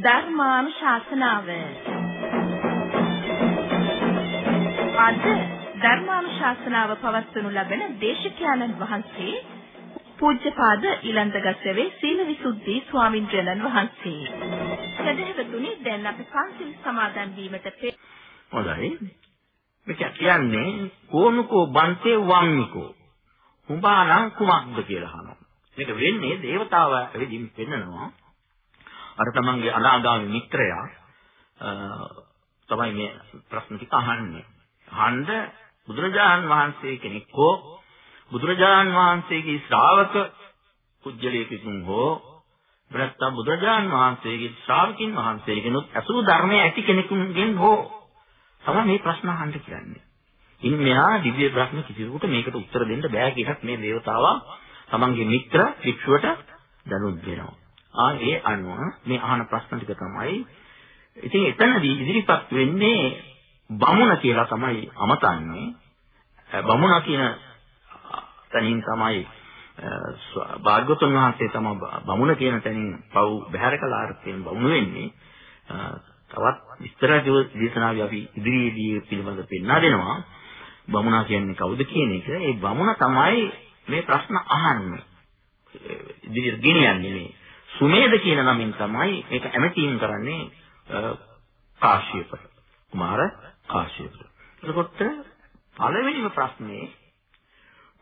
ධර්මානුශාසනාව අද ධර්මානුශාසනාව පවත්වනු ලබන දේශකයන්න් වහන්සේ පූජ්‍යපාද ඊලන්දගස්සවේ සීලවිසුද්ධි ස්වාමින්ද්‍රයන්න් වහන්සේ. සදහවතුනි දැන් අපි පන්සිල් සමාදන් වීමට හොඳයි. මේක කියන්නේ කෝනුකෝ බන්තේ වම්නිකෝ. උඹානම් කුමක්ද කියලා අහනවා. මේක වෙන්නේ దేవතාව වෙදින් පෙන්නනවා. අර තමන්ගේ අනාගාමී මිත්‍රයා තමයි මේ ප්‍රශ්න ටික අහන්නේ. අහන්න බුදුරජාණන් වහන්සේ කෙනෙක් හෝ බුදුරජාණන් වහන්සේගේ ශ්‍රාවක කුජලයකින් හෝ නැත්නම් බුදුරජාණන් වහන්සේගේ ශ්‍රාවකින් වහන්සේගෙනුත් අසු ධර්මයේ ඇති කෙනෙකුගෙන් හෝ තමයි මේ ප්‍රශ්න අහන්න කියන්නේ. ඉන් මෙහා දිව්‍ය බ්‍රහ්ම කිසිවෙකුට මේකට උත්තර දෙන්න බෑ කියලත් මේ దేవතාවා තමන්ගේ මිත්‍ර භික්ෂුවට දැනුම් දෙනවා. ආ ඒ අනුව මේ අහන ප්‍රශ්න ටික තමයි ඉතින් එතනදී ඉදිරිපත් වෙන්නේ බමුණ කියලා තමයි අමතන්නේ. බමුණ කියන තැනින් තමයි භාග්‍යවතුන් වහන්සේ තමයි බමුණ කියන තැනින් පව් බහැර කළ අර්ථයෙන් බමුණ වෙන්නේ. තවත් විස්තර දේශනාවේ අපි ඉදිරියේදී පිළිබඳ පෙන්වා දෙනවා. බමුණා කියන්නේ කවුද කියන එක. ඒ බමුණ තමයි මේ ප්‍රශ්න අහන්නේ. ඉදිරියට ගෙනියන්නේ මේ. සුමේද කියන නමින් තමයි මේක ඇමතීම් කරන්නේ කාශ්‍යප. කුමාර කාශ්‍යප. එතකොට පළවෙනිම ප්‍රශ්නේ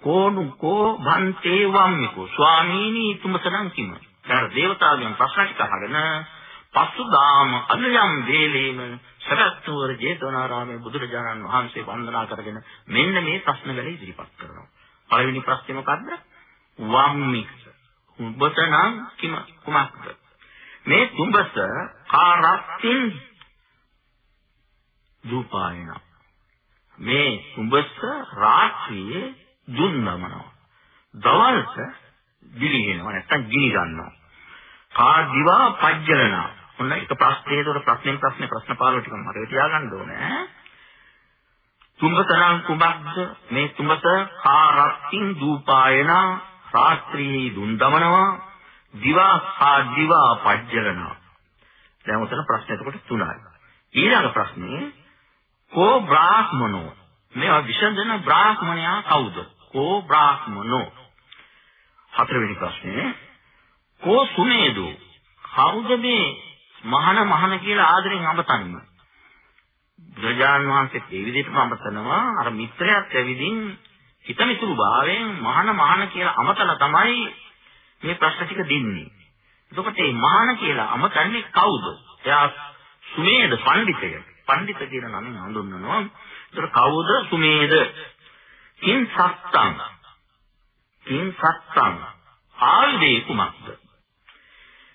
කෝනු කෝ භන්තේ වම්මිකෝ ස්වාමීනි තුමසනම් කිම. ඊට දේවතාවයන් ප්‍රශ්න ටික අහගෙන පසුදාම අනුයම් වේලේම සරත්තුවර ජේතවනාරාමයේ බුදුරජාණන් වහන්සේ වන්දනා කරගෙන මෙන්න මේ ප්‍රශ්න වල ඉදිරිපත් කරනවා. පළවෙනි ප්‍රශ්නේ මොකද්ද? වම්මික. උඹට නම් කිම කුමක්ද? මේ තුඹස කාරත්තින් දූපායන. මේ තුඹස රාත්‍රියේ දුන් නමනවා. දවල්ට දිලිගෙනවා නැත්තම් ගිනි ගන්නවා. කා දිවා පජ්ජලනා. ඔන්න එක ප්‍රශ්නේ ඒතකොට ප්‍රශ්නෙන් ප්‍රශ්නේ ප්‍රශ්න පාළුව ටික මතක තියාගන්න ඕනේ. තුඹතරං කුබක්ද මේ තුඹත කාරත්තින් දූපායන රාත්‍රියේ දුන් දමනවා දිවා හා දිවා පජ්ජලනා. දැන් උතන ප්‍රශ්න එතකොට තුනයි. ඊළඟ ප්‍රශ්නේ කෝ බ්‍රාහ්මනෝ මේවා විසඳන බ්‍රාහ්මණයා කවුද? කෝ බ්‍රාහ්මනෝ හතරවෙනි ප්‍රශ්නේ කෝ සුමේදෝ කවුද මේ මහාන මහාන කියලා ආදරෙන් අමතන්නේ බුදුජාන් වහන්සේ ඒ විදිහටම අමතනවා අර මිත්‍රයාත් ඇවිදින් හිතමිතුරු භාවයෙන් මහාන මහාන කියලා අමතලා තමයි මේ ප්‍රශ්න ටික දෙන්නේ. එතකොට මේ මහාන කියලා අමතන්නේ කවුද? එයා සුමේද පඬිතය? පඬිත කියන නමින් හඳුන්වනවා. එතකොට කවුද සුමේද? කිං සත්තං කිං සත්තං ආයුධේ කුමක්ද?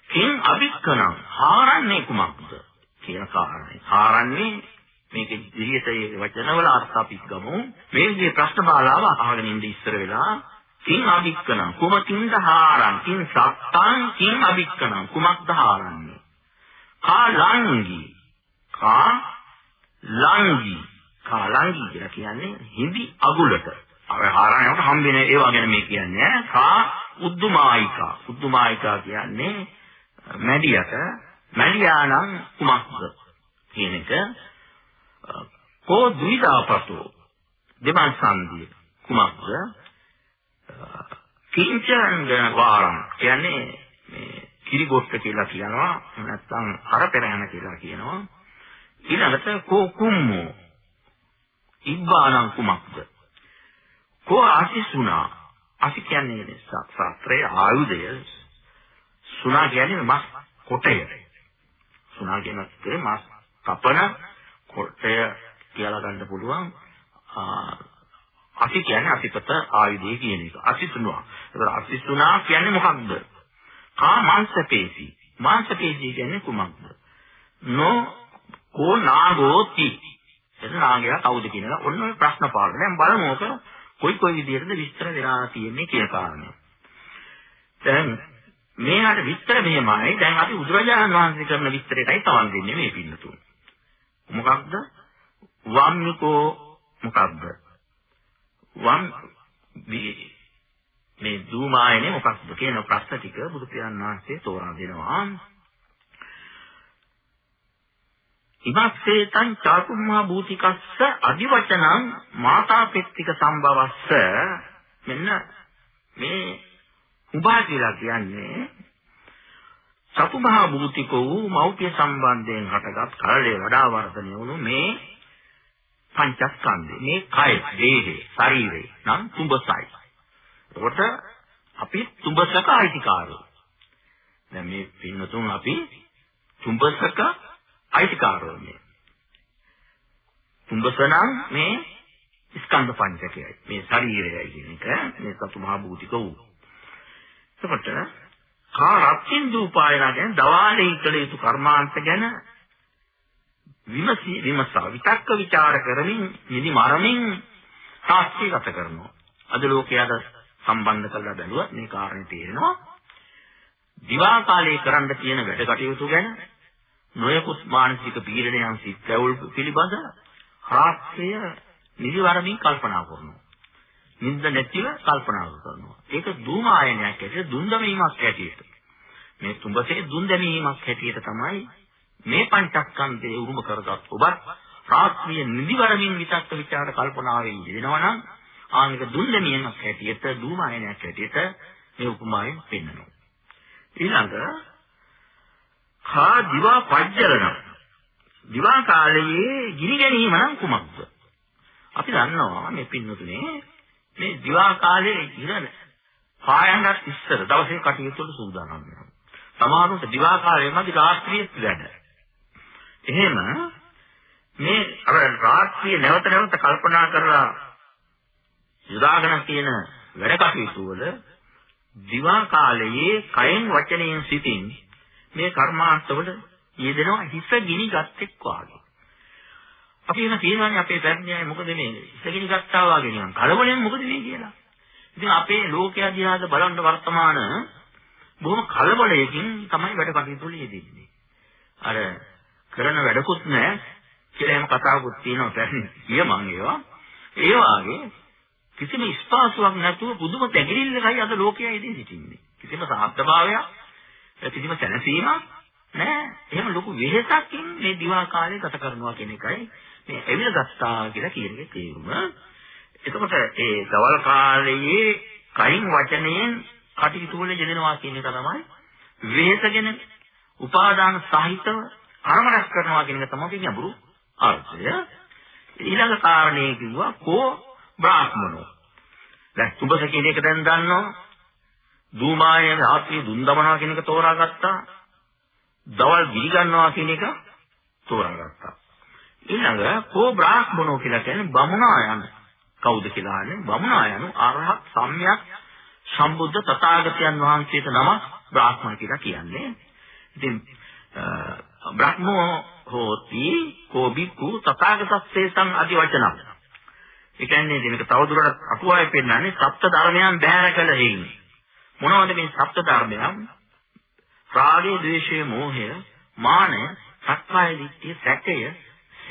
කිං අභික්කණං හාරන්නේ කුමක්ද? කියන කාරණේ. හාරන්නේ මේක ඉදිරියට ඒ වචනවල අර්ථ අපි ගමු. මේ විදිහේ ප්‍රශ්න මාලාව අහගෙන ඉඳ ඉස්සර වෙලා කිං අභික්කණං? කුමකින්ද හාරන් කිං සත්තං? කිං අභික්කණං? කුමක්ද හාරන්නේ කා ලංගි. කා ලංගි. කා ලංගි කියලා කියන්නේ හිඳි අගුලට. අර හාරණයට හම්බෙන ඒවා ගැන මේ කියන්නේ කා උද්දුමායිකා. උද්දුමායිකා කියන්නේ මැඩියට මැඩියානම් කුමක්ද? කියන එක. කෝ ද්විදාපතෝ දෙමන් සංදී කුමක්ද? කිංචන් වාරම්. කියන්නේ මේ කිරිගොට්ට කියලා කියනවා නැත්නම් හරපෙරහන කියලා කියනවා. ඊළඟට කෝ කුම්මෝ? ඉබ්බානම් කුමක්ද? කෝ ආසිසුනා? ආසි කියන්නේ ශාස්ත්‍රයේ ආයුධය. සුනා කියන්නේ මස් කොටය. සුනා කියන්නේ මස් කපන කොටය කියලා ගන්න පුළුවන් අසි කියන්නේ අසිපත ආයුධය කියන එක. අසිතුනවා. ඒතර අසිතුනා කියන්නේ මොකක්ද? කා මාංශපේශී. මාංශපේශී කියන්නේ කුමක්ද? නෝ කෝ නාගෝති. එතන නාගයා කවුද කියන එක ඔන්න ඔය ප්‍රශ්න පාඩම. දැන් බලමු ඔක කොයි කොයි විදිහටද විස්තර වෙලා තියෙන්නේ කියන කාරණය. දැන් මේකට විස්තර මෙහෙමයි. දැන් අපි බුදුරජාණන් වහන්සේ කරන විස්තරයටයි තවන් දෙන්නේ මේ පින්නතුන්. මොකක්ද? වම්නිකෝ මොකක්ද? වම් මේ දූමායනේ මොකක්ද කියන ප්‍රශ්න ටික බුදු පියාණන් වහන්සේ තෝරා දෙනවා. ඉමස්සේතං චාතුම්මා භූතිකස්ස අදිවචනං මාතාපෙත්තික සම්භවස්ස මෙන්න මේ උභා කියලා කියන්නේ සතුමහා භූතික වූ මෞපිය සම්බන්ධයෙන් හටගත් කලලේ වඩා වර්ධනය වුණු මේ පංචස්කන්ධේ මේ කය දේහේ ශරීරේ නම් තුඹසයි. එතකොට අපි තුඹසක අයිතිකාරයෝ. දැන් මේ පින්නතුන් අපි තුඹසක අයිතිකාරයෝ මේ. තුඹස නම් මේ ස්කන්ධ පංචකයයි. මේ ශරීරයයි කියන එක මේ සතු මහ භූතික වූ. එතකොට කාරත්ින් දූපායන ගැන දවාලේ කළ යුතු කර්මාන්ත ගැන විමසී විමසා විතක්ක ਵਿਚාර කරමින් නිදි මරමින් සාක්ෂිගත කරනවා. අද ලෝකයට සම්බන්ධ කරලා බැලුවත් මේ කාරණේ තේරෙනවා. දිවා කාලේ කරන්න තියෙන වැඩ කටයුතු ගැන නොයෙකුත් මානසික පීඩනයන් සිත් ඇවුල් පිළිබඳ රාත්‍රිය නිදිවරමින් කල්පනා කරනවා. නිින්ද නැතිව කල්පනා කරනවා. ඒක දුම ආයනයක් ඇටියට දුන් දැමීමක් ඇටියට. මේ තුඹසේ දුන් දැමීමක් ඇටියට තමයි මේ පංචස්කන්ධයේ උරුම කරගත් ඔබත් රාත්‍රිය නිදිවරමින් විචක්ක ਵਿਚාර කල්පනාවෙන් යෙදෙනවා නම් ආනික දුන් දැමීමක් ඇටියට දුම ආයනයක් ඇටියට මේ උපමාවෙන් පෙන්වනවා. ඊළඟ කා දිවා පජ්ජලන දිවා කාලයේ ගිනි ගැනීම නම් කුමක්ද? අපි දන්නවා මේ පින්නතුනේ මේ දිවා කාලේ ඉරන පායන්නත් ඉස්සර දවසේ කටයුතු වල සූදානම් වෙනවා. සමහරවිට දිවා කාලේමදි රාත්‍රියේ වැඩ. එහෙම මේ අර රාත්‍රියේ නැවත නැවත කල්පනා කරලා යොදාගෙන තියෙන වැඩ කටයුතු වල දිවා කාලයේ කයෙන් වචනයෙන් සිටින් මේ කර්මාන්තවල යෙදෙනවා හිස ගිනි ගත්තෙක් වාගේ. අපි එන කියනවානේ අපේ පැරණියයි මොකද මේ ඉස්සගෙන ගත්තා වගේ නිකන් කලබලෙන් මොකද මේ කියලා. ඉතින් අපේ ලෝකයා දිහාද බලන්න වර්තමාන බොහොම කලබලයකින් තමයි වැඩ කටයුතු වල යෙදෙන්නේ. අර කරන වැඩකුත් නැහැ කියලා එහෙම කතාවකුත් තියෙනවා පැරණි කියමන් ඒවා. ඒ වාගේ කිසිම ස්පාසුවක් නැතුව පුදුම තැගිරිල්ලකයි අද ලෝකයා ඉදින් සිටින්නේ. කිසිම සාර්ථකභාවයක් කිසිම සැනසීමක් නෑ. එහෙම ලොකු වෙහෙසකින් මේ දිවා කාලය ගත කරනවා කියන එකයි මේ එවිල ගත්තා කියලා කියන එකේ තේරුම. එතකොට ඒ දවල් කාලයේ කයින් වචනයෙන් කටයුතු වල යෙදෙනවා කියන එක තමයි වෙහෙසගෙන උපාදාන සහිතව කර්මරස් කරනවා කියන එක තමයි කියන්නේ අඹුරු අර්ථය. ඊළඟ කාරණේ කිව්වා කෝ බ්‍රාහ්මනෝ. දැන් සුබස කියන එක දැන් දන්නවා. දූමාය රාත්‍රී දුන් දමනවා කියන එක තෝරාගත්තා. දවල් ගිනි ගන්නවා කියන එක තෝරාගත්තා. ඊළඟ කෝ බ්‍රාහ්මණෝ කියලා කියන්නේ බමුණා යන කවුද කියලා අහන්නේ බමුණා යන අරහත් සම්්‍යක් සම්බුද්ධ තථාගතයන් වහන්සේට නම බ්‍රාහ්මණ කියලා කියන්නේ. ඉතින් බ්‍රහ්මෝ හෝති කෝබිකු තථාගතස්සේසං අදි වචනං. ඒ කියන්නේ මේක තවදුරටත් අටුවාවේ පෙන්නන්නේ සප්ත ධර්මයන් බැහැර කළ හේින්. මොනවද මේ සප්ත ධර්මයන්? රාගය, ද්වේෂය, මෝහය, මානය, සක්කාය දිට්ඨිය, සැකය,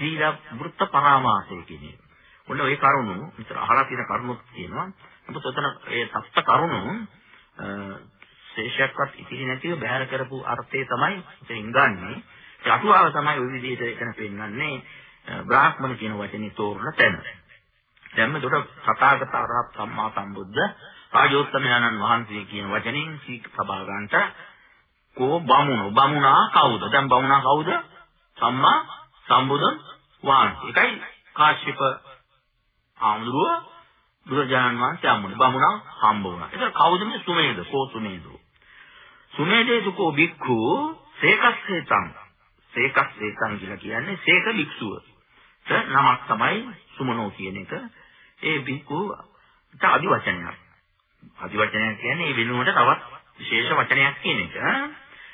සීල වෘත්ත පරාමාසය කියන්නේ. ඔන්න ඒ කරුණු විතර අහලා තියෙන කරුණුත් කියනවා. නමුත් ඔතන ඒ සත්‍ය කරුණු ශේෂයක්වත් ඉතිරි නැතිව බැහැර කරපු අර්ථය තමයි ඉතින් ගන්නෙ. ඒ අටුවාව තමයි ওই විදිහට එතන පෙන්වන්නේ බ්‍රාහ්මණ කියන වචනේ තෝරන තැන. දැන් මෙතකොට සතාගත අරහත් සම්මා සම්බුද්ධ රාජෝත්තමයන්න් වහන්සේ කියන වචنين සීක සබා ගන්නට කෝ බමුණු බමුණා කවුද? දැන් බමුණා කවුද? සම්මා සම්බුදුන් වහන්සේ. ඒකයි කාශ්‍යප ආමුදුරුව බුදුජානන් වහන්සේ හම්බුනේ. බමුණා හම්බ වුණා. ඒක කවුද මේ සුමේද? කෝ සුමේද? සුමේදේසු කෝ බික්ඛු සේකස්සේතං. සේකස්සේතං කියලා කියන්නේ සේක භික්ෂුව. නමක් තමයි සුමනෝ කියන එක. ඒ බික්ඛු ආදි වචනයක්. ආදි වචනයක් කියන්නේ ඒ වෙනුවට තවත් විශේෂ වචනයක් කියන එක.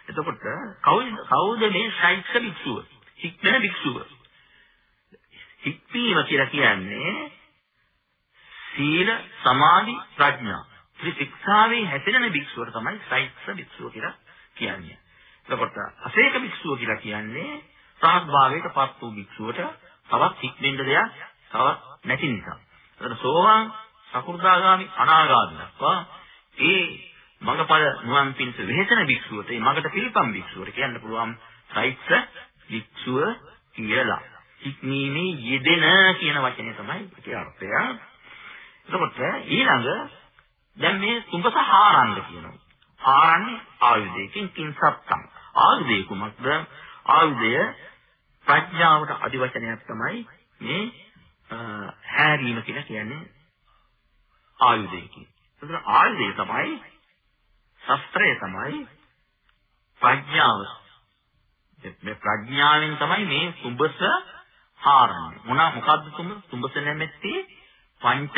එතකොට කවුද කවුද මේ ශෛක්ෂ භික්ෂුව? හික්මන භික්ෂුව. හික්මීම කියලා කියන්නේ සීල සමාධි ප්‍රඥා. ත්‍රිශික්ෂාවේ හැසිරෙන භික්ෂුවට තමයි ශෛක්ෂ භික්ෂුව කියලා කියන්නේ. එතකොට අසේක භික්ෂුව කියලා කියන්නේ සාහභාවයට පත් වූ භික්ෂුවට තවත් හික්මෙන්න දෙයක් තවත් නැති නිසා. එතකොට සෝවාන් සකු르දාගාමි අනාගාමි දක්වා ඒ මඟඵල නිවන් පිණිස වෙහෙසන භික්ෂුවට මේ මඟට පිළිපම් භික්ෂුවට කියන්න පුළුවන් සෛත්‍ය භික්ෂුව කියලා. හික්මීමේ යෙදෙන කියන වචනේ තමයි ඒකේ අර්ථය. එතකොට ඊළඟ දැන් මේ තුඹස හාරන්න කියනවා. හාරන්නේ ආයුධයකින් කිංසත්තම්. ආයුධය කුමක්ද? ආයුධය ප්‍රඥාවට අදිවචනයක් තමයි මේ හැරීම කියලා කියන්නේ ආයුධයකින්. ඒතර ආයුධය තමයි ශස්ත්‍රය තමයි ප්‍රඥාව. මේ ප්‍රඥාවෙන් තමයි මේ සුඹස හාරන්නේ. මොනවා මොකද්ද සුඹස? සුඹස නැමැති පංච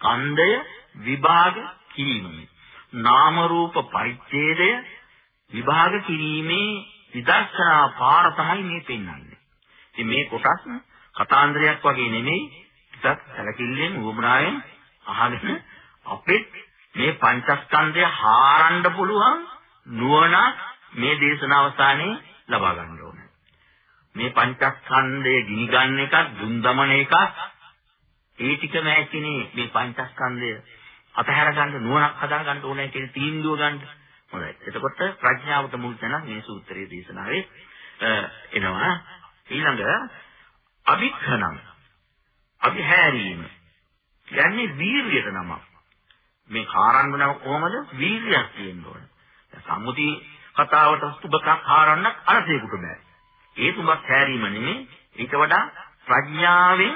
ස්කන්ධය විභාග කිරීම. නාම රූප පරිච්ඡේදය විභාග කිරීමේ විදර්ශනා පාර තමයි මේ පෙන්වන්නේ. ඉතින් මේ කොටස් කතාන්දරයක් වගේ නෙමෙයි ටිකක් සැලකිල්ලෙන් උවමනායෙන් අහගෙන අපිට මේ පංචස්කන්ධය හාරන්න පුළුවන් නුවණ මේ දේශන අවසානයේ ලබා ගන්න ඕනේ. මේ පංචස්කන්ධය ගිනි ගන්න එකක්, දුන් දමන එකක් ඒ ටිකම ඇතිනේ මේ පංචස්කන්ධය අතහැර ගන්න නුවණක් හදා ගන්න ඕනේ කියන තීන්දුව ගන්න. හොඳයි. එතකොට ප්‍රඥාවට මුල් තැන මේ සූත්‍රයේ දේශනාවේ එනවා. ඊළඟ අභික්ඛණං. අභිහැරීම. කියන්නේ වීරියට නමක්. මේ කාරණ්ඩ නම කොහමද? වීරියක් තියෙන්න ඕනේ. සම්මුති කතාවට සුබකක් හාරන්නක් අරසේකට බෑ. ඒ තුඹක් හැරීම නෙමෙයි ඊට වඩා ප්‍රඥාවෙන්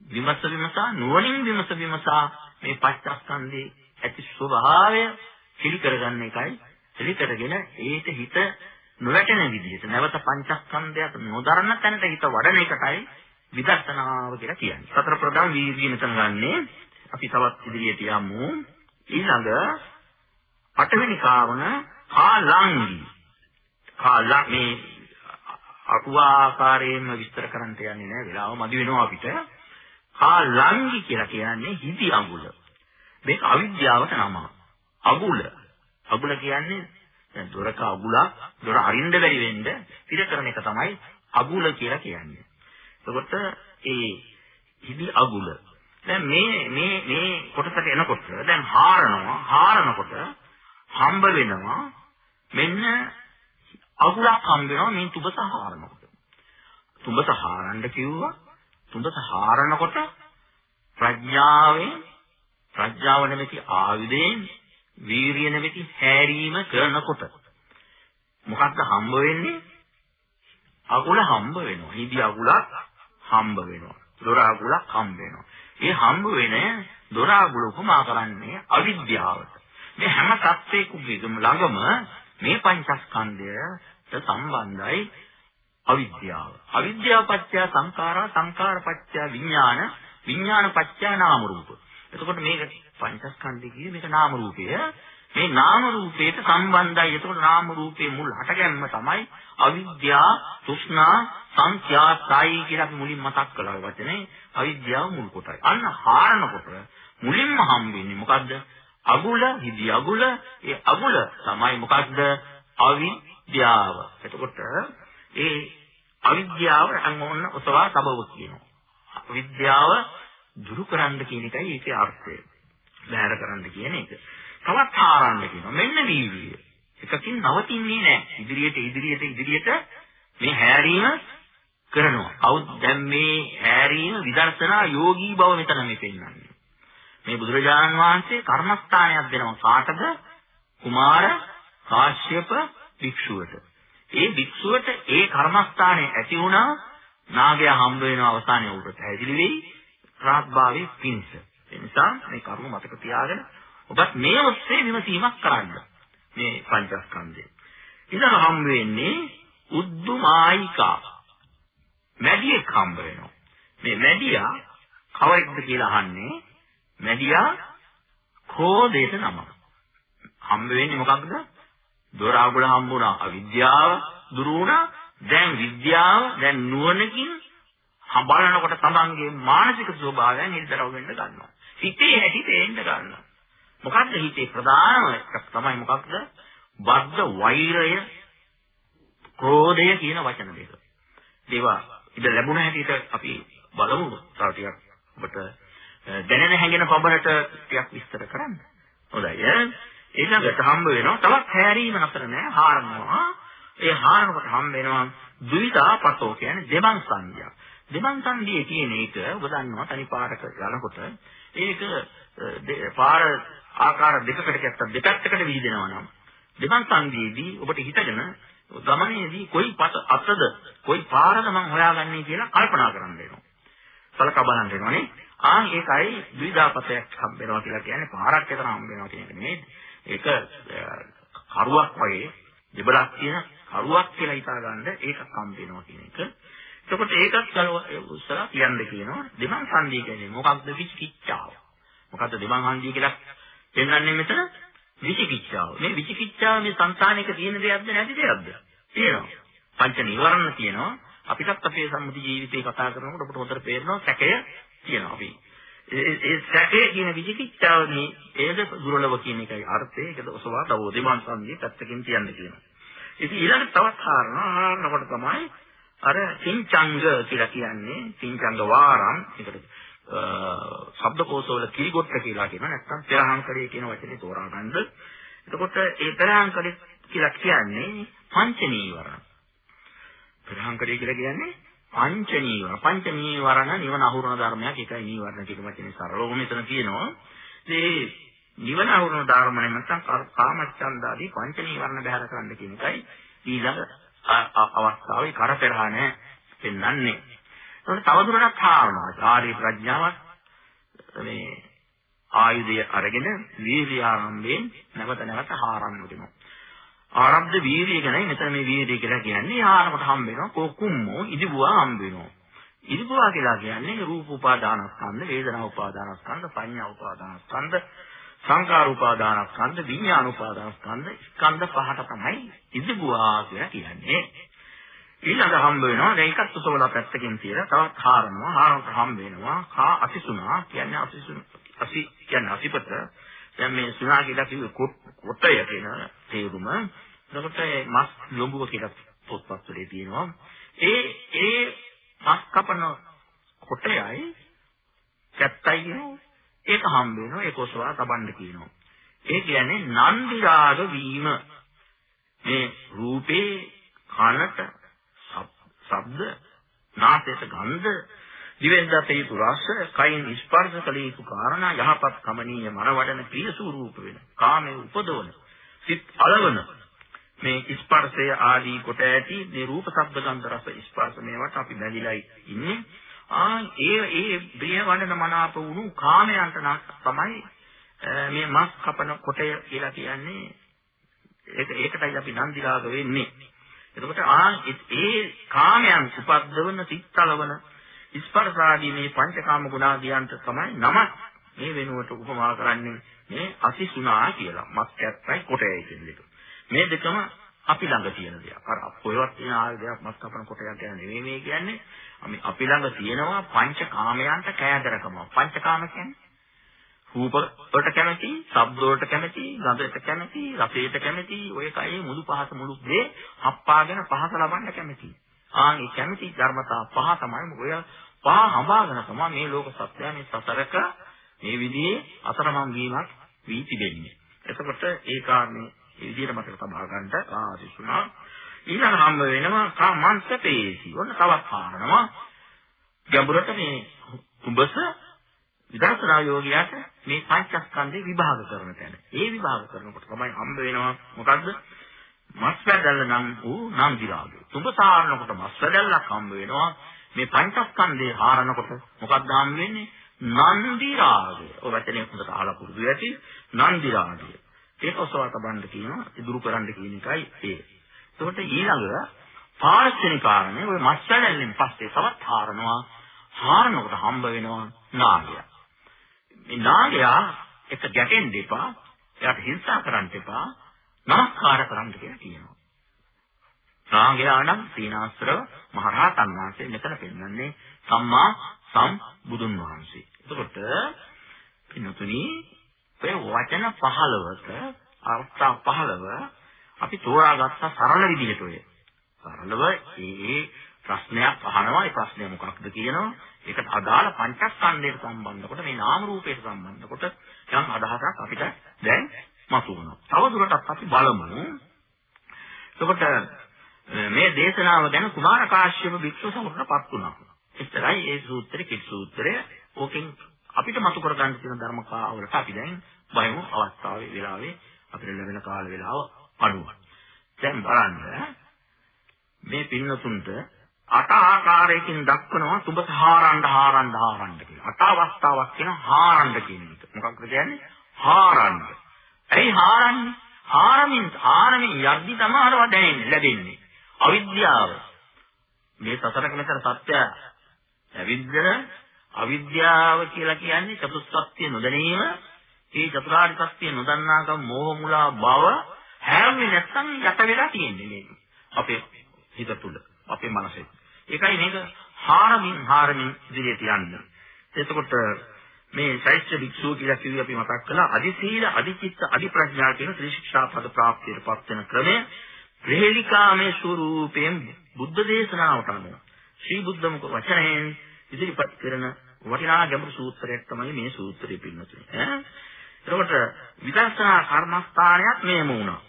විමස විමසා නුවණින් විමස විමසා මේ පංචස්කන්ධේ ඇති ස්වභාවය පිළි කරගන්න එකයි පිළි කරගෙන ඒට හිත නොවැටෙන විදිහට නැවත පංචස්කන්ධයට නොදරන තැනට හිත වඩන එකටයි විදර්ශනාව කියලා කියන්නේ. සතර ප්‍රධාන වීර්යය මෙතන ගන්නේ අපි තවත් ඉදිරියට යමු. ඊළඟ අටවෙනි කාරණ කාලංගි. කාලං මේ අකුආකාරයෙන්ම විස්තර කරන්න යන්නේ නැහැ. වෙලාව මදි වෙනවා අපිට. කාලංගි කියලා කියන්නේ හිදි අඟුල. මේක අවිද්‍යාවට නම. අඟුල. අඟුල කියන්නේ දැන් දොරක අඟුලක් දොර අරින්න බැරි වෙන්න පිර කරන එක තමයි අඟුල කියලා කියන්නේ. එතකොට ඒ හිදි අඟුල දැන් මේ මේ මේ කොටසට එනකොට දැන් හාරනවා හාරනකොට හම්බ වෙනවා මෙන්න අඟුලක් හම්බ වෙනවා මේ තුබස හාරනකොට. තුබස හාරන්න කිව්වා තුඹස හාරනකොට ප්‍රඥාවෙන් ප්‍රඥාව නැමැති ආයුධයෙන් වීරිය නැමැති හැරීම කරනකොට මොකක්ද හම්බ වෙන්නේ? අගුල හම්බ වෙනවා. හිදි අගුලක් හම්බ වෙනවා. දොර අගුලක් හම්බ වෙනවා. ඒ හම්බ වෙන දොර අගුල උපමා කරන්නේ අවිද්‍යාවට. මේ හැම සත්‍යයකම ළඟම මේ පංචස්කන්ධයට සම්බන්ධයි අවිද්‍යාව. අවිද්‍යාව පත්‍ය සංඛාරා සංඛාර පත්‍ය විඥාන විඥාන පත්‍ය නාම රූප. එතකොට මේක පංචස්කන්ධය කියේ මේක නාම රූපය. මේ නාම රූපයට සම්බන්ධයි. එතකොට නාම රූපේ මුල් හටගැන්ම තමයි අවිද්‍යා, තෘෂ්ණා, සංඛ්‍යාතයි කියලා අපි මුලින් මතක් කළා වචනේ අවිද්‍යාව මුල් කොටයි. අන්න හාරනකොට මුලින්ම හම්බෙන්නේ මොකද්ද? අගුල, හිදි අගුල. ඒ අගුල තමයි මොකද්ද? අවිද්‍යාව. එතකොට ඒ අවිද්‍යාව අංගොන්න ඔසවා තබව කියනවා. විද්‍යාව දුරු කරන්න කියන එකයි ඒකේ අර්ථය. බැහැර කරන්න කියන එක. තවත් ආරන්න කියනවා. මෙන්න වීර්යය. එකකින් නවතින්නේ නැහැ. ඉදිරියට ඉදිරියට ඉදිරියට මේ හැරීම කරනවා. අවුත් දැන් මේ හැරීම විදර්ශනා යෝගී බව මෙතන මේ පෙන්වන්නේ. මේ බුදුරජාණන් වහන්සේ කර්මස්ථානයක් දෙනවා කාටද? කුමාර කාශ්‍යප භික්ෂුවට. ඒ භික්ෂුවට ඒ කර්මස්ථානයේ ඇති වුණා නාගයා හම්බ වෙන අවසානයේ උඩට හැදිලි වෙයි රාත්භාවයේ පිංස. ඒ නිසා මේ කර්ම මතක තියාගෙන ඔබත් මේ ඔස්සේ විමසීමක් කරන්න. මේ පංචස්කන්ධය. ඉතින් හම්බ වෙන්නේ උද්දුමායිකා. මැඩියෙක් හම්බ වෙනවා. මේ මැඩියා කවරෙක්ද කියලා අහන්නේ මැඩියා ක්‍රෝධයට නම. හම්බ වෙන්නේ මොකක්ද? දොර අගුල හම්බුණා. අවිද්‍යාව දුරු වුණා. දැන් විද්‍යාව දැන් නුවණකින් බලනකොට තමන්ගේ මානසික ස්වභාවය නිර්දරව වෙන්න ගන්නවා. හිතේ හැටි තේන්න ගන්නවා. මොකද්ද හිතේ ප්‍රධානම එකක් තමයි මොකක්ද? බද්ධ වෛරය ක්‍රෝධය කියන වචන දෙක. ඒවා ඉත ලැබුණ හැටියට අපි බලමු. තව ටිකක් ඔබට දැනෙන හැඟෙන පබරට ටිකක් විස්තර කරන්න හොඳයි ඈ ඊළඟට හම්බ වෙනවා තවත් හැරීම නතර නෑ හාරනවා ඒ හාරනකොට හම් වෙනවා ද්විදා පතෝ කියන්නේ දෙමන් සංඥා. දෙමන් සංදියේ කියන එක ඔබ දන්නවා තනි පාරක යනකොට ඒක පාර ආකාර දෙකකට කැත්තක් දෙපැත්තකට විහිදෙනවා නම් දෙමන් සංදියේදී ඔබට හිතගෙන ගමනේදී කොයි පත අතද කොයි පාරද මම හොයාගන්නේ කියලා කල්පනා කරන්න වෙනවා. සලකා බලන්න වෙනවනේ. ආ ඒකයි ද්විදාපතයක් හම්බ වෙනවා කියලා කියන්නේ පාරක් විතර හම්බ වෙනවා කියන එක නෙමෙයි. ඒක කරුවක් වගේ දෙබලක් තියෙන කරුවක් කියලා හිතා ගන්න ඒක හම්බ වෙනවා කියන එක. එතකොට ඒකත් ගලව උස්සලා කියන්න කියනවා දෙමන් සංදී කියන්නේ මොකක්ද විචිකිච්ඡාව. මොකද්ද දෙමන් හන්දිය කියලා පෙන්වන්නේ මෙතන විචිකිච්ඡාව. මේ විචිකිච්ඡාව මේ සංසානයක තියෙන දෙයක්ද නැති දෙයක්ද? තියෙනවා. පංච නිවරණ තියෙනවා. අපිටත් අපේ සම්මුති ජීවිතේ කතා කරනකොට අපිට හොඳට පේනවා සැකය තියෙනවා අපි. ඒ සැකය කියන විචිකිච්ඡාව මේ ඒද දුර්ලභ කියන එකයි අර්ථය. ඒකද ඔසවා තව දෙමන් සංදී පැත්තකින් කියන්න කියනවා. ඉතින් ඊළඟ තවත් කාරණා නකොට තමයි අර සිංචංග කියලා කියන්නේ සිංචංග වාරම් ඒකට ශබ්දකෝෂවල කිරිගොට්ට කියලා කියනවා නැත්නම් පෙරහංකරය කියන වචනේ තෝරා ගන්නද එතකොට ඒ පෙරහංකරය කියලා කියන්නේ පංච නීවරණ පෙරහංකරය කියලා කියන්නේ පංච නීවරණ පංච නීවරණ නිවන අහුරන ධර්මයක් ඒකයි නීවරණ කියන වචනේ සරලවම මෙතන කියනවා ඒ නිවන අහුරන ධර්මනේ නැත්නම් කාමච්ඡන්දාදී පංච නීවරණ බැහැර කරන්න කියන එකයි ඊළඟ අවස්ථාවේ කරපෙරහන පෙන්වන්නේ ඒකට තවදුරටත් හාරනවා. ආර්ය ප්‍රඥාවක් මේ ආයුධය අරගෙන වීර්ය ආරම්භයෙන් නැවත නැවත හාරන්න වෙනවා. ආරම්භ වීර්ය ගැන මෙතන මේ වීර්ය කියලා කියන්නේ ආරම්භට හම්බ වෙනවා කොකුම්මෝ ඉදිබුවා හම්බ වෙනවා. ඉදිබුවා කියලා කියන්නේ රූප උපාදානස්කන්ධ, වේදනා උපාදානස්කන්ධ, පඤ්ඤා උපාදානස්කන්ධ, සංකාර උපාදානස්කන්ධ, විඥාන උපාදානස්කන්ධ ස්කන්ධ පහට තමයි ඉදිබුවා කියලා කියන්නේ. ඊළඟ හම්බ වෙනවා දැන් එකත් උසවලා පැත්තකින් තියලා තවත් හාරනවා හාරනට හම්බ වෙනවා කා අසිසුනා කියන්නේ අසිසුන අසි කියන්නේ අසිපත දැන් මේ සුනා කියලා කිව්වේ කොටය කියන තේරුම එතකොට මස් ලොඹුව කියලා පොත්පත් වලේ තියෙනවා. ඒ ඒ මස් කපන කොටයයි කැත්තයි කියනවා. ඒක හම්බ වෙනවා ඒක ඔසවා තබන්න කියනවා. ඒ කියන්නේ නන්දි රාග වීම. මේ රූපේ කනට ශබ්ද, නාසයට ගන්ධ, දිවෙන් දත යුතු රස, කයින් ස්පර්ශ කළ යුතු කාරණා යහපත් කමනීය මනවඩන ප්‍රිය ස්වරූප වෙන. කාමයේ උපදවන, සිත් අලවන මේ ස්පර්ශය ආදී කොට ඇති මේ රූප ශබ්ද ගන්ධ රස ස්පර්ශ මේවට අපි බැඳිලා ඉන්නේ. ආ ඒ ඒ ප්‍රිය වඩන මනාප වුණු කාමයන්ට නම් තමයි මේ මස් කපන කොටය කියලා කියන්නේ ඒක ඒකටයි අපි නන්දි රාග වෙන්නේ. එතකොට ආ ඒ කාමයන් උපද්දවන සිත්තලවන ස්පර්ශාදී මේ පංචකාම ගුණාදියන්ට තමයි නම මේ වෙනුවට උපමා කරන්නේ මේ අසිසුනා කියලා. මස් කැත්තයි කොටයයි කියන එක. මේ දෙකම අපි ළඟ තියෙන දෙයක්. අර කොහෙවත් තියෙන ආයුධයක් මස් කපන කොටයක් ගැන නෙවෙයි මේ කියන්නේ. අපි ළඟ තියෙනවා පංචකාමයන්ට කෑදරකම. පංචකාම කියන්නේ රූප වලට කැමති, ශබ්ද වලට කැමති, ගන්ධයට කැමති, රසයට කැමති, ඔය කයේ මුළු පහස මුළු දේ හප්පාගෙන පහස ලබන්න කැමති. ආන් ඒ කැමති ධර්මතා පහ තමයි ඔය පහ හඹාගෙන තමයි මේ ලෝක සත්‍යය මේ සතරක මේ විදිහේ අතරමං වීමක් වී තිබෙන්නේ. එතකොට ඒ කාරණේ මේ විදිහට මතක තබා ගන්නට ආදිසුණා. ඊළඟ හම්බ වෙනවා කාමංශපේසි. ඔන්න තවත් කාරණා. ගැඹුරට මේ කුඹස විදර්ශනා යෝගියාට මේ පංචස්කන්ධේ විභාග කරන තැන. ඒ විභාග කරනකොට තමයි හම්බ වෙනවා මොකද්ද? මස් වැදල්ල නම් වූ නන්දි රාගය. තුඹ සාරනකොට මස් වැදල්ලක් හම්බ වෙනවා. මේ පංචස්කන්ධේ හාරනකොට මොකක්ද හම්බ වෙන්නේ? නන්දි රාගය. ඔය වචනේ හොඳට අහලා පුරුදු වෙති. නන්දි රාගය. ඒක ඔසවා තබන්න කියනවා. ඉදුරු කරන්න කියන එකයි ඒ. එතකොට ඊළඟ පාර්ශ්වනික කාරණේ ඔය මස් වැදල්ලෙන් පස්සේ තවත් හාරනවා. හාරනකොට හම්බ වෙනවා නාගය. මේ නාගයා එක ගැටෙන්න එපා. එයාට හිංසා කරන්න එපා. නමස්කාර කරන්න කියලා කියනවා. නාගයා නම් සීනාස්ත්‍රව මහරහතන් වහන්සේ මෙතන පෙන්වන්නේ සම්මා සම්බුදුන් වහන්සේ. එතකොට පින්තුනි ඔය වචන 15ක අර්ථ 15 අපි තෝරාගත්ත සරල විදිහට ඔය. සරලව ඒ ප්‍රශ්නයක් අහනවා ඒ ප්‍රශ්නය මොකක්ද කියනවා ඒකට අදාළ පංචස්කන්ධයට සම්බන්ධ කොට මේ නාම රූපයට සම්බන්ධ කොට යම් අදහසක් අපිට දැන් මතුවෙනවා. තවදුරටත් අපි බලමු. එතකොට මේ දේශනාව ගැන කුමාර කාශ්‍යප භික්ෂුව සමරටපත් වුණා. එතරයි ඒ සූත්‍රේ කිත් සූත්‍රය ඕකෙන් අපිට මතු කර ගන්න තියෙන ධර්ම කාවලට අපි දැන් බයමු අවස්ථාවේ වෙලාවේ අපිට ලැබෙන කාල වේලාව අඩුව. දැන් බලන්න මේ පින්නතුන්ට අට ආකාරයකින් දක්වනවා සුබ හාරන්න හාරන්න හාරන්න කියලා. අට අවස්ථාවක් කියන හාරන්න කියන එක. මොකක්ද කියන්නේ? හාරන්න. ඇයි හාරන්නේ? හාරමින් හාරමින් යද්දි තමයි දැනෙන්නේ ලැබෙන්නේ. අවිද්‍යාව. මේ සතරක මෙතන සත්‍ය අවිද්‍යාව අවිද්‍යාව කියලා කියන්නේ චතුස්සත්‍ය නොදැනීම. ඒ චතුරාර්ය සත්‍ය නොදන්නාකම මෝහ මුලා බව හැරෙන්නේ නැත්නම් යට වෙලා තියෙන්නේ මේක. අපේ හිත තුළ, අපේ මනසේ. ඒකයි මේක හාරමින් හාරමින් ඉදිරියට යන්නේ. එතකොට මේ ශෛත්‍ය භික්ෂුව කියලා කිව්වේ අපි මතක් කළා අදිසීල අදිචිත්ත අදිප්‍රඥා කියන ත්‍රිශික්ෂා පද ප්‍රාප්තියට පත් වෙන ක්‍රමය ප්‍රහේලිකාමේ ස්වරූපයෙන් බුද්ධ දේශනාවට අනුව ශ්‍රී බුද්ධමුඛ වචනයෙන් ඉදිරිපත් කරන වටිනා ගැඹුරු සූත්‍රයක් තමයි මේ සූත්‍රය පින්නතුනේ ඈ එතකොට විදර්ශනා කර්මස්ථානයක් මේම වුණා.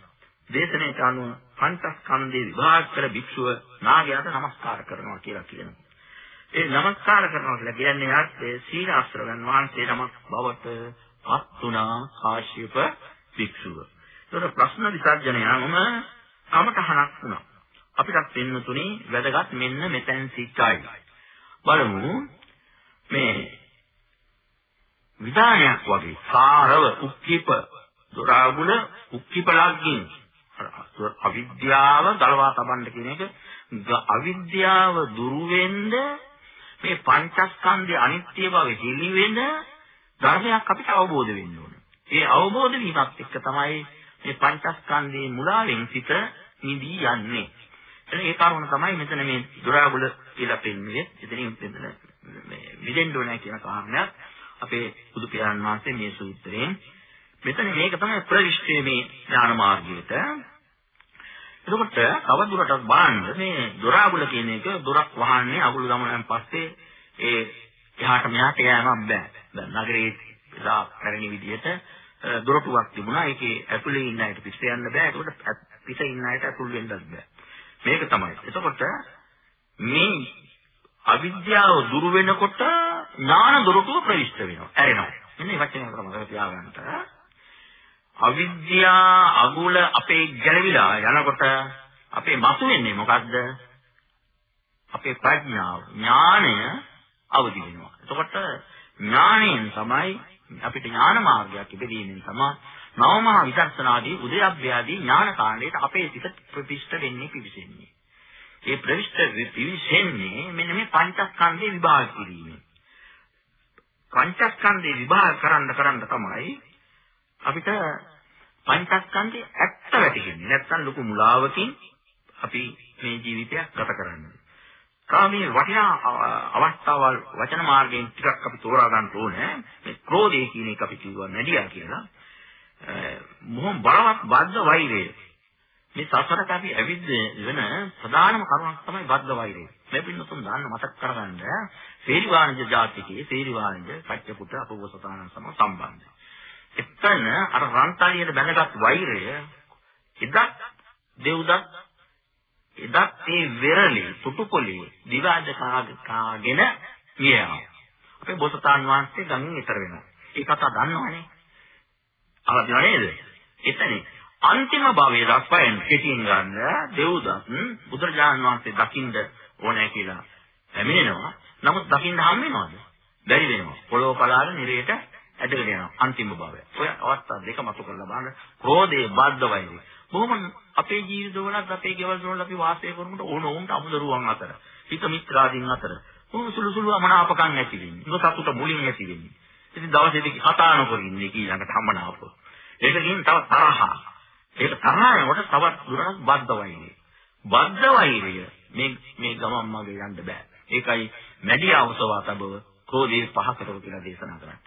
දේශනාට අනුව පංචස්කන්ධේ විභාග කර භික්ෂුව නාගයාට නමස්කාර කරනවා කියලා කියනවා. ඒ නමස්කාර කරනවා කියලා කියන්නේ යාත්‍ය සීලාශ්‍රවයන් වහන්සේ නමක් බවට පත් වුණා කාශ්‍යප භික්ෂුව. ඒතකොට ප්‍රශ්න විසර්ජනයම කමතහනක් වුණා. අපිට දෙන්න තුනේ වැදගත් මෙන්න මෙතෙන් සිටයි. බලමු මේ විධානයක් වගේ සාරව උක්කීප දොරාගුණ උක්කීප ලග්ගින් අවිද්‍යාව ගලවා තබන්න කියන එක අවිද්‍යාව දුරු වෙන්න මේ පංචස්කන්ධයේ අනිත්‍ය බව හෙළි වෙන ධර්මයක් අපිට අවබෝධ වෙන්න ඕනේ. ඒ අවබෝධ වීමත් එක්ක තමයි මේ පංචස්කන්ධයේ මුලාවෙන් සිට නිදී යන්නේ. එතන ඒ කාරණා තමයි මෙතන මේ දුරාගුල කියලා පෙන්වන්නේ. එතනින් මේ මිදෙන්න ඕනේ කියන කාරණයක් අපේ බුදු පියාණන් වහන්සේ මේ සූත්‍රයෙන් මෙතන මේක තමයි ප්‍රවිෂ්ඨයේ මේ ඥාන මාර්ගයට එතකොට තවදුරටත් බලන්න මේ දොරාගුල කියන එක දොරක් වහන්නේ අගුල ගමනන් පස්සේ ඒ එහාට මෙහාට යෑමක් බෑ. දැන් නගරයේ ඉලා පැරණි විදිහට දොරටුවක් තිබුණා. ඒකේ ඇතුලේ ඉන්න අයට පිට යන්න බෑ. ඒකට පිට ඉන්න අයට ඇතුල් වෙන්නත් බෑ. මේක තමයි. එතකොට මේ අවිද්‍යාව දුරු වෙනකොට ඥාන දොරටුව ප්‍රවිෂ්ඨ වෙනවා. ඇරෙනවා. මෙන්න මේ වචනය තමයි තියාගන්න. අවිද්‍යා අගුල අපේ ගැලවිලා යනකොට අපේ මතු වෙන්නේ මොකද්ද? අපේ ප්‍රඥාව ඥාණය අවදි වෙනවා. එතකොට ඥාණයෙන් තමයි අපිට ඥාන මාර්ගයක් ඉදීමෙන් තමයි නවමහා විදර්ශනාදී උදයබ්බයාදී ඥාන කාණ්ඩයට අපේ සිත ප්‍රතිෂ්ඨ වෙන්නේ පිවිසෙන්නේ. ඒ ප්‍රවිෂ්ඨ පිවිසෙන්නේ මෙන්න මේ පංචස්කන්ධේ විභාග කිරීමෙන්. පංචස්කන්ධේ විභාග කරන්න කරන්න තමයි අපිට පංචස්කන්ධේ ඇත්ත වැටහෙන්නේ. නැත්තම් ලොකු මුලාවකින් අපි මේ ජීවිතයක් ගත කරන්නේ. කාමයේ වටිනා අවස්ථාවල් වචන මාර්ගයෙන් ටිකක් අපි තෝරා ගන්න ඕනේ. මේ ක්‍රෝධය කියන එක අපි කිව්වා නැඩියා කියලා. මොහොම බලවත් බද්ධ වෛරය. මේ සසරට අපි ඇවිත් වෙන ප්‍රධානම කරුණක් තමයි බද්ධ වෛරය. මේ පින්නතුන් දාන්න මතක් කරගන්න. සේරිවාණිජ ජාතිකයේ සේරිවාණිජ පච්චපුත අපවසතානන් සම සම්බන්ධයි. එතන අර රන්තලියට බැඳගත් වෛරය එදත් දෙව්දත් එදත් ඒ වෙරළි තුටුපොළේ දිවාද කාගෙන ගියා. අපේ බොසතාන් වහන්සේ ගමින් ඊතර වෙනවා. ඒ කතාව දන්නවනේ. අවදිව නේද? එතනේ අන්තිම භවයේ දක්වාෙන් කෙටියෙන් ගන්න දෙව්දත් බුදුරජාණන් වහන්සේ දකින්න ඕනේ කියලා පැමිණෙනවා. නමුත් දකින්න හම් වෙනවද? බැරි වෙනවා. පොළොව පලාගෙන නිරේට ඇදගෙන යනවා අන්තිම භවය. ඔය අවස්ථා දෙක මතු කරලා බලන්න. ක්‍රෝධේ බද්ධ වෛරය. බොහොම අපේ ජීවිතවලත් අපේ ගෙවල් වල අපි වාසය කරනකොට ඕන ඕන්ට අමුදරුවන් අතර, හිත මිත්‍රාදීන් අතර කොහොම සුළු සුළු අමනාපකම් ඇති වෙන්නේ. නොසතුට මුලින් ඇති වෙන්නේ. ඉතින් දවසේදී කතා නොකර ඉන්නේ ඊළඟට හම්බනාප. ඒකකින් තව තරහා. ඒක තරහානකොට තවත් දුරටත් බද්ධ වෛරය. බද්ධ වෛරය මේ මේ ගමන් මගේ යන්න බෑ. ඒකයි මැඩි අවසවා තබව ක්‍රෝධයේ පහකටව කියලා දේශනා කරන්නේ.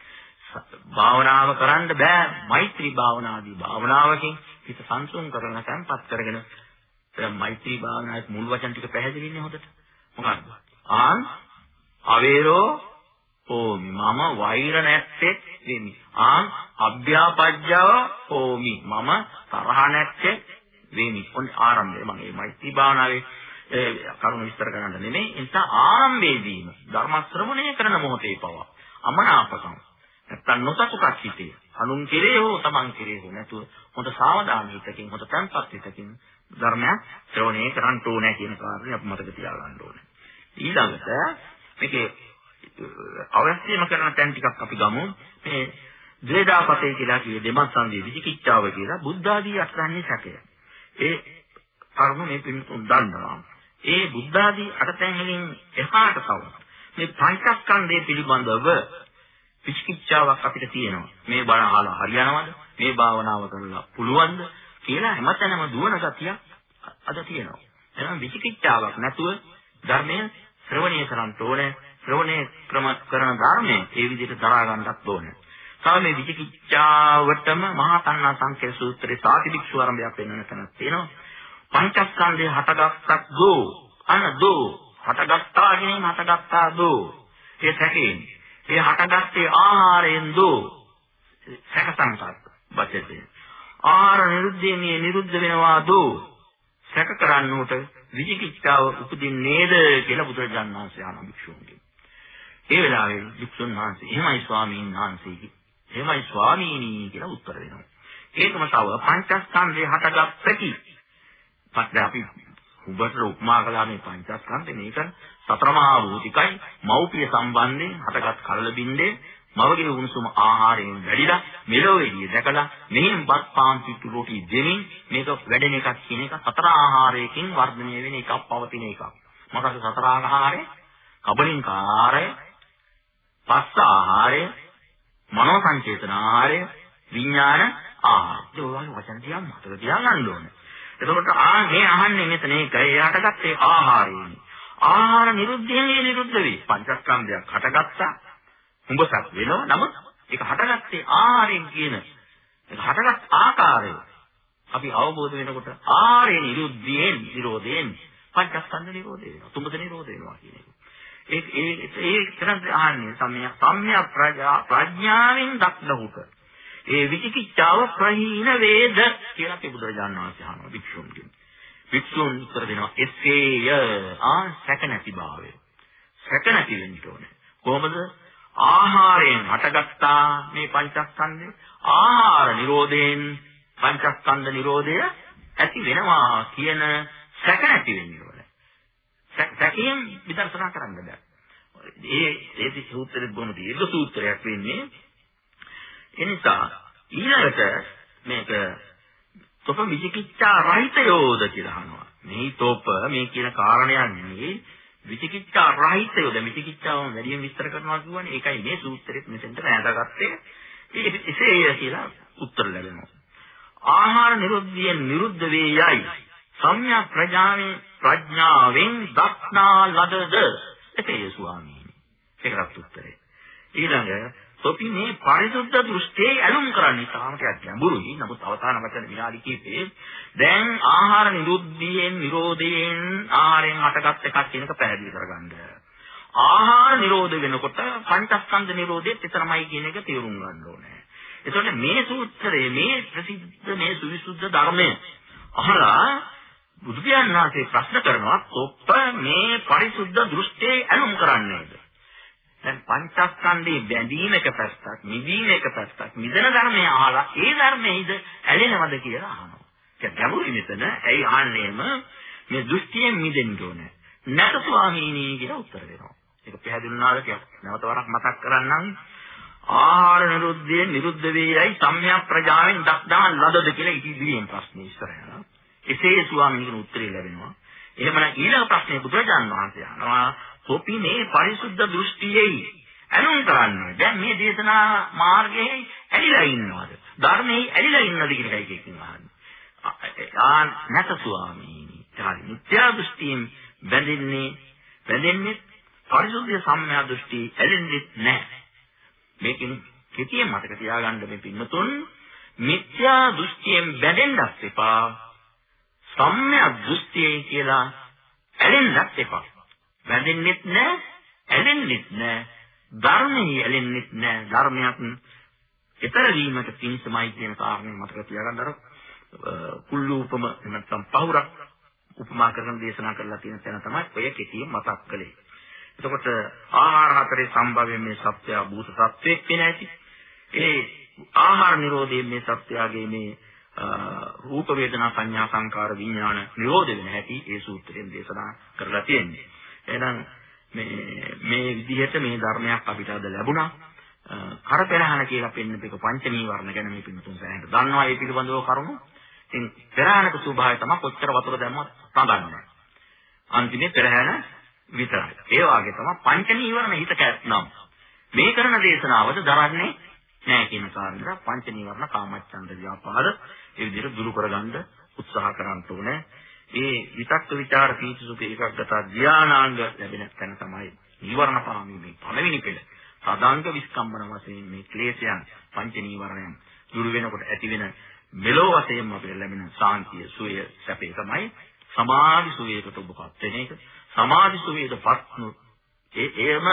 භාවනාව කරන්න බෑ මෛත්‍රී භාවනාදී භාවනාවකින් හිත සංසුන් කරන තැන්පත් කරගෙන දැන් මෛත්‍රී භාවනාවේ මුල් වචන ටික පැහැදිලිනේ හොඳට මොකක්ද ආන් අවේරෝ ඕමි මම වෛර නැත්තේ වෙමි ආන් අභ්‍යාපජ්ජව ඕමි මම තරහ නැත්තේ වේමි. ඔන්න ආරම්භය මම මේ මෛත්‍රී භාවනාවේ ඒ කරුණ විස්තර කරන්න නෙමෙයි. ඒ නිසා ආරම්භයේදීම ධර්ම ශ්‍රවණය කරන මොහොතේ පවා අමනාපකම් නැත්තම් නොසතුටක් හිතේ. අනුන් කෙරේ හෝ තමන් කෙරේ හෝ නැතුව හොඳ සාවධාන හිතකින් හොඳ තන්පත් හිතකින් ධර්මයක් ශ්‍රවණය කරන්න ඕනේ කියන කාරණේ අපි මතක තියාගන්න ඕනේ. ඊළඟට මේකේ අවශ්‍යම කරන තැන් ටිකක් අපි ගමු. මේ ද්වේදාපතේ කියලා කියේ දෙමස්සන්දී විචිකිච්ඡාව කියලා බුද්ධ ආදී අත්න්නේ සැකය. ඒ කරුණ මේ පින්තුන් දන්නවා. ඒ බුද්ධ ආදී අටතැන් වලින් එහාට තව මේ පංචස්කන්ධය පිළිබඳව විචිකිච්ඡාවක් අපිට තියෙනවා. මේ බණ අහලා හරියනවද? මේ භාවනාව කරලා පුළුවන්ද කියලා හැමතැනම දුවන ගතියක් අද තියෙනවා. එහෙනම් විචිකිච්ඡාවක් නැතුව ධර්මය ශ්‍රවණය කරන්න ඕනේ. ශ්‍රවණය ක්‍රම කරන ධර්මයේ ඒ විදිහට දරා ගන්නත් ඕනේ. තව මේ විචිකිච්ඡාවටම මහා තණ්හා සංකේත සූත්‍රයේ සාතිවික්ෂු ආරම්භයක් වෙන තැනක් තියෙනවා. පංචස්කන්ධය හටගත්තක් දෝ අන දෝ හටගත්තා කියන හටගත්තා දෝ. ඒ සැකයෙන්. ඒ හටගත්තේ ආහාරයෙන් දෝ. සැක සංකල්ප වචනේ ආහාර නිරුද්ධයෙන් නිරුද්ධ වෙනවා දෝ. සැක කරන්නට විචිකිච්ඡාව උපදින්නේද කියලා බුදුරජාණන් වහන්සේ අහන භික්ෂුන්ගෙන් ඒ වෙලාවේ භික්ෂුන් වහන්සේ එහෙමයි ස්වාමීන් වහන්සේ එහෙමයි ස්වාමීනි කියලා උත්තර දෙනවා. ඒකම තව පංචස්කන්ධේ හටගත්තකි. පස්සේ අපි උඹට උපමා කළා මේ පංචස්කන්ධේ. මේක සතර මහා භූතිකයි. මෞපිය සම්බන්ධයෙන් හටගත් කලල බින්දේ මවගේ උණුසුම ආහාරයෙන් වැඩිලා මෙලොවේදී දැකලා මෙහෙන් බත් පාන් පිටු රොටි දෙමින් මේක වැඩෙන එකක් කියන එක සතර ආහාරයකින් වර්ධනය වෙන එකක් පවතින එකක්. මොකද සතර ආහාරය? කබලින්කාරය පස්ස ආහාරය මනෝ සංචේතන ආහාරය විඥාන ආහාරය. ඒ වගේ වචන ටිකක් මතක තියාගන්න ඕනේ. එතකොට ආ මේ අහන්නේ මෙතන ඒකයි එයාටගත්තේ ආහාරයෙන්. ආහාර නිරුද්ධයෙන් නිරුද්ධ වෙයි. පංචස්කන්ධයක් හටගත්තා. උඹසක් වෙනවා. නමුත් ඒක හටගත්තේ ආහාරයෙන් කියන ඒක හටගත් ආකාරය අපි අවබෝධ වෙනකොට ආහාරේ නිරුද්ධයෙන් නිරෝධයෙන් පංචස්කන්ධ නිරෝධය වෙනවා. තුඹද නිරෝධ වෙනවා කියන එක. ඒ ඒ ඒ කරන්නේ ආන්නේ සම්මිය සම්මිය ප්‍රඥාවෙන් දක්නහුට ඒ විචිකිච්ඡාව ප්‍රහීන වේද කියලා අපි බුදුරජාණන් වහන්සේ අහනවා වික්ෂුන්ගෙන්. වික්ෂුන් උත්තර දෙනවා එසේය ආ සැක නැති භාවය. සැක නැති වෙන්න ඕනේ. කොහොමද? ආහාරයෙන් හටගත්තා මේ පංචස්කන්ධය. ආහාර නිරෝධයෙන් පංචස්කන්ධ නිරෝධය ඇති වෙනවා කියන සැක නැති වෙන්න ඕනේ. සැකයෙන් විදර්ශනා කරන්න බෑ. ඒ ඒ සූත්‍රෙත් බොහොම දීර්ඝ සූත්‍රයක් වෙන්නේ එනිසා ඊළඟට මේක තොප විචිකිච්ඡා රහිතයෝද කියලා අහනවා. මේ තොප මේ කියන කාරණයක් නෙවෙයි විචිකිච්ඡා රහිතයෝද විචිකිච්ඡාව වැඩියෙන් විස්තර කරනවා කියන්නේ ඒකයි මේ සූත්‍රෙත් මෙතෙන්ට නෑදාගත්තේ. ඒක එසේය කියලා උත්තර ලැබෙනවා. ආහාර නිරුද්ධියෙන් නිරුද්ධ වේ යයි. සම්‍යක් ප්‍රඥාවෙන් ප්‍රඥාවෙන් දක්නා ලදද එසේය ස්වාමීනි. ඒකට උත්තරේ. ඊළඟ තොපි මේ පරිසුද්ධ දෘෂ්ටියේ ඇලුම් කරන්නේ තාමකයක් ගැඹුරුයි. නමුත් අවසාන වචන විනාඩි කිහිපේ දැන් ආහාර නිරුද්ධියෙන් නිරෝධයෙන් ආහාරයෙන් හටගත් එකක් කියන එක පැහැදිලි කරගන්න. ආහාර නිරෝධ වෙනකොට පංචස්කන්ධ නිරෝධයත් එතරම්යි කියන එක තේරුම් ගන්න ඕනේ. එතකොට මේ සූත්‍රයේ මේ ප්‍රසිද්ධ මේ සුවිසුද්ධ ධර්මය අහලා බුදු පියාණන් වහන්සේ ප්‍රශ්න කරනවා ඔප්ප මේ පරිසුද්ධ දෘෂ්ටියේ ඇලුම් කරන්නේද? දැන් පංචස්කන්ධේ බැඳීම එක පැත්තක්, නිදීම එක පැත්තක්, නිදන ධර්මය අහලා ඒ ධර්මයේද ඇලෙනවද කියලා අහනවා. ඒක ගැඹුරුයි මෙතන. ඇයි අහන්නේම මේ දෘෂ්ටියෙන් මිදෙන්න ඕනේ. නැත ස්වාමීනි කියලා උත්තර දෙනවා. ඒක පැහැදිලි වුණාද කියලා නැවත වරක් මතක් කරන්නම්. ආහාර නිරුද්ධයේ නිරුද්ධ වේයයි සම්‍යක් ප්‍රජාවෙන් දක්දාන ලදද කියලා ඉදිරියෙන් ප්‍රශ්නේ ඉස්සරහට. එසේ ස්වාමීන් වහන්සේ උත්තරේ ලැබෙනවා. එහෙමනම් ඊළඟ ප්‍රශ්නේ බුදුරජාණන් වහන්සේ අහනවා කොපි මේ පරිසුද්ධ දෘෂ්ටියෙයි අනුන් කරන්නේ. දැන් මේ දේශනා මාර්ගයේ ඇලිලා ඉන්නවද? ධර්මයේ ඇලිලා ඉන්නවද කියන එකයි කියකින් අහන්නේ. ආ නැත ස්වාමීනි. හරි. මිත්‍යා දෘෂ්ටියෙන් බැඳෙන්නේ බැඳෙන්නේ පරිසුද්ධ සම්මා දෘෂ්ටි ඇලෙන්නේ නැහැ. මේකෙන් කෙටියෙන් මතක තියාගන්න මේ පින්නතුන් මිත්‍යා දෘෂ්ටියෙන් බැඳෙන්නත් එපා. සම්මා දෘෂ්ටියයි කියලා ඇලෙන්නත් එපා. වැඳෙන්නෙත් නැහැ, ඇලෙන්නෙත් නැහැ. ධර්මයේ ඇලෙන්නෙත් නැහැ. ධර්මයක් ඊතර වීමට පිණිසමයි කියන කාරණේ මතක තියාගන්න අර කුල්ලූපම නැත්නම් පහුරක් උපමා කරන දේශනා කරලා තියෙන තැන තමයි ඔය කෙටියෙන් මතක් කළේ. එතකොට ආහාර හතරේ සම්භවයෙන් මේ සත්‍ය භූත සත්‍යෙක් වෙන ඇති. ඒ ආහාර නිරෝධයෙන් මේ සත්‍යයේ මේ රූප වේදනා සංඥා සංකාර විඥාන නිරෝධ වෙන හැටි ඒ සූත්‍රයෙන් දේශනා කරලා තියෙන්නේ. එහෙනම් මේ මේ විදිහට මේ ධර්මයක් අපිට අද ලැබුණා. කරපෙරහන කියලා පෙන්නපේක පංච නීවරණ ගැන මේ පිටුතුන් සෑහෙන දන්නවා ඒ පිළිබඳව කරුණු. ඉතින් පෙරහනක ස්වභාවය තමයි කොච්චර වතුර දැම්මත් තදන්නේ. අන්තිමේ පෙරහන විතරයි. ඒ වාගේ තමයි පංච නීවරණ හිත කැත්නම්. මේ කරන දේශනාවද දරන්නේ නැහැ කියන කාරණා පංච නීවරණ කාමච්ඡන්ද ව්‍යාපාද ඒ විදිහට දුරු කරගන්න උත්සාහ කරන්න ඕනේ. ඒ විතක්ක ਵਿਚාර පීති සුඛ ඒකග්ගත ධානාංග ලැබෙන තැන තමයි නීවරණ පාමීමේ පළවෙනි පෙළ. සදාංග විස්කම්බන වශයෙන් මේ ක්ලේශයන් පංච නීවරණයන් දුරු වෙනකොට ඇතිවෙන මෙලෝ වශයෙන් අපිට ලැබෙන සාන්තිය සුවය සැපේ තමයි සමාධි සුවයකට ඔබපත් වෙන එක. සමාධි සුවයටපත් ඒ එයම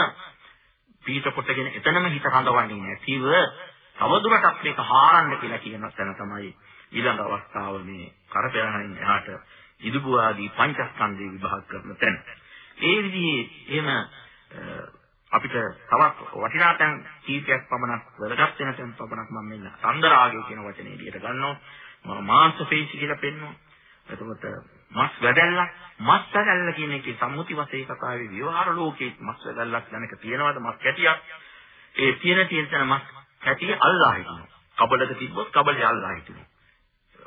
පීත කොටගෙන එතනම හිත රඳවන්නේ නැතිව තවදුරටත් මේක හාරන්න කියලා කියන තැන තමයි ඊළඟ අවස්ථාව මේ කරපෑහනින් එහාට ඉදුබු ආදී පංචස්කන්ධේ විභාග කරන තැන. ඒ විදිහේ එහෙම අපිට තවත් වටිනා තැන් කීපයක් පමණක් වැදගත් වෙන තැන් පමණක් මම මෙන්න සඳරාගය කියන වචනේ එළියට ගන්නවා. මාංශ පේශි කියලා පෙන්වනවා. එතකොට මස් වැදැල්ලක් මස් වැදැල්ල කියන එකේ සම්මුති වශයෙන් කතාවේ විවහාර ලෝකයේ මස් වැදැල්ලක් දැනක තියෙනවද මස් කැටියක්? ඒ තියෙන තියෙන තැන මස් කැටිය අල්ලා හිටිනවා. කබලක තිබ්බොත් කබලේ අල්ලා හිටිනවා.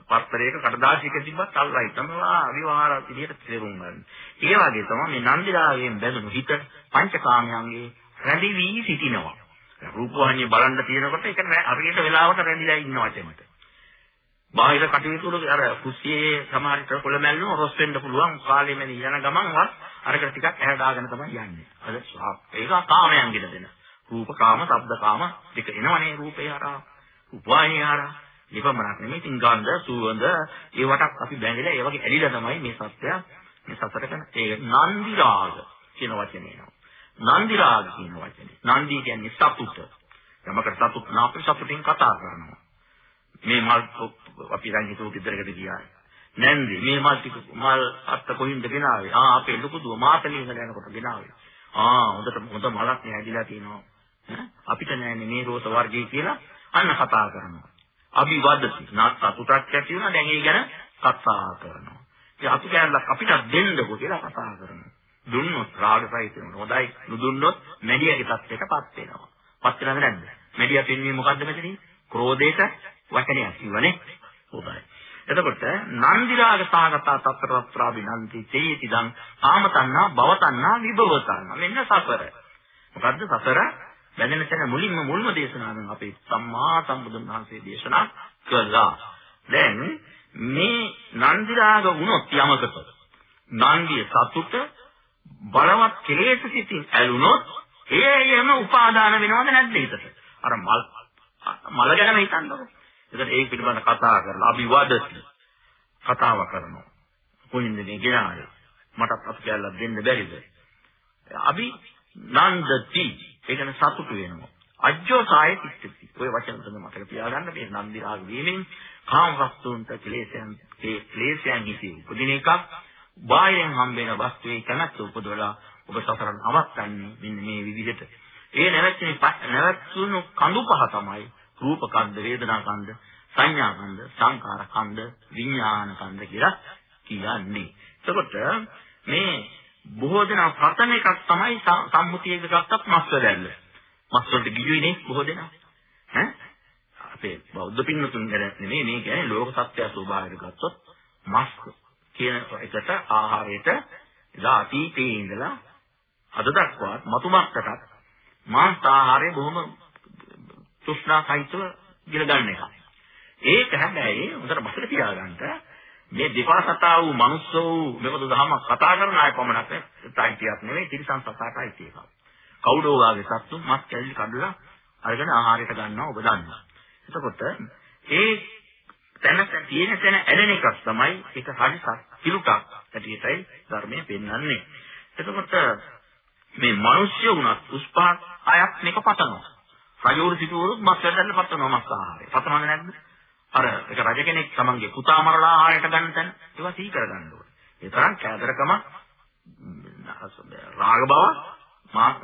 පත්තරයක කඩදාසියක තිබ්බත් අල්ලයි තමයි විවහාර විදිහට තේරුම් ගන්න. ඒ වගේ තමයි මේ නන්දිරාගෙන් බැඳුණු හිත පංචකාමයන්ගේ රැඳි වී සිටිනවා. රූපවාහිනිය බලන්න තියෙනකොට ඒක හරියට වෙලාවට රැඳිලා ඉන්න වචනෙට. බාහිර කටයුතු වල අර කුස්සියේ සමහරට කොළ මැල්ලුම රොස් වෙන්න පුළුවන් කාලෙ මෙනි යන ගමන්වත් අරකට ටිකක් ඇහැ දාගෙන තමයි යන්නේ. අද ඒක කාමයන්ගෙද දෙන. රූප කාම, ශබ්ද කාම දෙක එනවනේ රූපේ හරහා. රූපවාහිනිය හරහා නිපමණක් නෙමෙයි ඉතින් ගන්ධ සුවඳ ඒවටත් අපි බැඳිලා ඒ වගේ ඇලිලා තමයි මේ සත්‍ය මේ සතර කරන ඒ නන්දි රාග කියන වචනේ එනවා නන්දි රාග කියන වචනේ නන්දි කියන්නේ සතුට යමකට සතුට නාපි සතුටින් කතා කරනවා මේ මල් අපි දැන් හිතුව ගෙදරකට ගියා නැන්දි මේ මල් ටික මල් අත්ත කොහින්ද ගෙනාවේ ආ අපේ ලොකු දුව මාතලේ ඉඳලා යනකොට ගෙනාවේ ආ හොඳට හොඳ මලක් නේ ඇදිලා තිනවා අපිට නෑනේ මේ රෝස වර්ගය කියලා අන්න කතා කරනවා අභිවදති. නාත් සතුටක් ඇති වෙනවා දැන් ඒ ගැන කතා කරනවා. ඉතින් අපි කැලලක් අපිට දෙන්නකෝ කියලා කතා කරනවා. දුන්නොත් රාගසහිත වෙනවා. හොඳයි. නුදුන්නොත් මැඩියගේ තත්ත්වයටපත් වෙනවා. පත් වෙනවද නැද්ද? මැඩිය පින්වීම මොකද්ද මෙතනින්? ක්‍රෝධයට වචනයක් කිව්වනේ. හොඳයි. එතකොට නන්දි රාග සාගතා තත්ත්‍රත්‍රාබිනන්ති තේති දං ආමතන්නා භවතන්නා විභවතන්නා මෙන්න සසර මොකද්ද සසර බැඳෙන තැන මුලින්ම මුල්ම දේශනාවෙන් අපේ සම්මා සම්බුදුන් වහන්සේ දේශනා කළා. දැන් මේ නන්දි රාග වුණොත් යමකට නන්දිය සතුට බලවත් කෙලෙස් සිතින් ඇලුනොත් ඒයම උපාදාන වෙනවද නැද්ද හිතට? අර මල් මල ගැන හිතන්නකො. ඒකට ඒක පිළිබඳව කතා කරලා අභිවාදති කතාව කරනවා. කොහින්ද මේ ගෙනාවේ? මටත් අපි කියලා දෙන්න බැරිද? අභි නන්දති ඒ කියන්නේ සතුටු වෙනවා. අජ්ජෝ සාය තිස්සති. ඔය වචන තුන මතක තියාගන්න මේ නන්දි රාග වීමෙන් කාම වස්තුන්ට ක්ලේශයන් ඒ ක්ලේශයන් හිතේ උපදින එකක් බාහිරෙන් හම්බෙන වස්තුවේ කැමැත්ත උපදවලා ඔබ සසරන් අවස්ථන්නේ මෙන්න මේ විදිහට. ඒ නැවැත්නේ නැවැත්තුණු කඳු පහ තමයි රූප කන්ද, වේදනා කන්ද, සංඥා කන්ද, සංකාර කන්ද, විඥාන කන්ද කියලා කියන්නේ. එතකොට මේ බොහෝ දෙනා ප්‍රථම එකක් තමයි සම්මුතියක ගත්තත් මස්ස දැල්ල. මස් වලට ගිජුයිනේ බොහෝ දෙනා. ඈ අපේ බෞද්ධ පින්නතුන් ගැන නෙමෙයි මේ කියන්නේ ලෝක සත්‍ය ස්වභාවයට ගත්තොත් මස් කියන එකට ආහාරයට එදා අතීතයේ ඉඳලා අද දක්වාත් මතුමක්කටත් මාංශ ආහාරය බොහොම තෘෂ්ණා සහිතව ගිල ගන්න එක. ඒක හැබැයි උදේට බසට තියාගන්න මේ දෙපාසතා වූ මනුස්ස වූ මෙබඳු දහමක් කතා කරන අය පමණක් තායිතියක් නෙවෙයි තිරිසන් සතාටයි ඒක. කවුඩෝ වාගේ සත්තු මස් කැලි කඩලා අරගෙන ආහාරයට ගන්නවා ඔබ දන්නවා. එතකොට ඒ තැන තියෙන තැන ඇලෙන එකක් තමයි ඒක හරි කිලුටක් ඇටියටයි ධර්මයේ පෙන්වන්නේ. එතකොට මේ මිනිස්සු වුණත් උස්පා අයක් මේක පතනවා. රජවරු සිටුවරුත් මස් වැදන්න පතනවා මස් ආහාරය. පතනවද නැද්ද? අර ඒක රජ කෙනෙක් තමන්ගේ පුතා මරලා ආහාරයට ගන්න තැන ඒවා සිහි කරගන්න ඕනේ. ඒ තරම් කෑදරකම රාග බව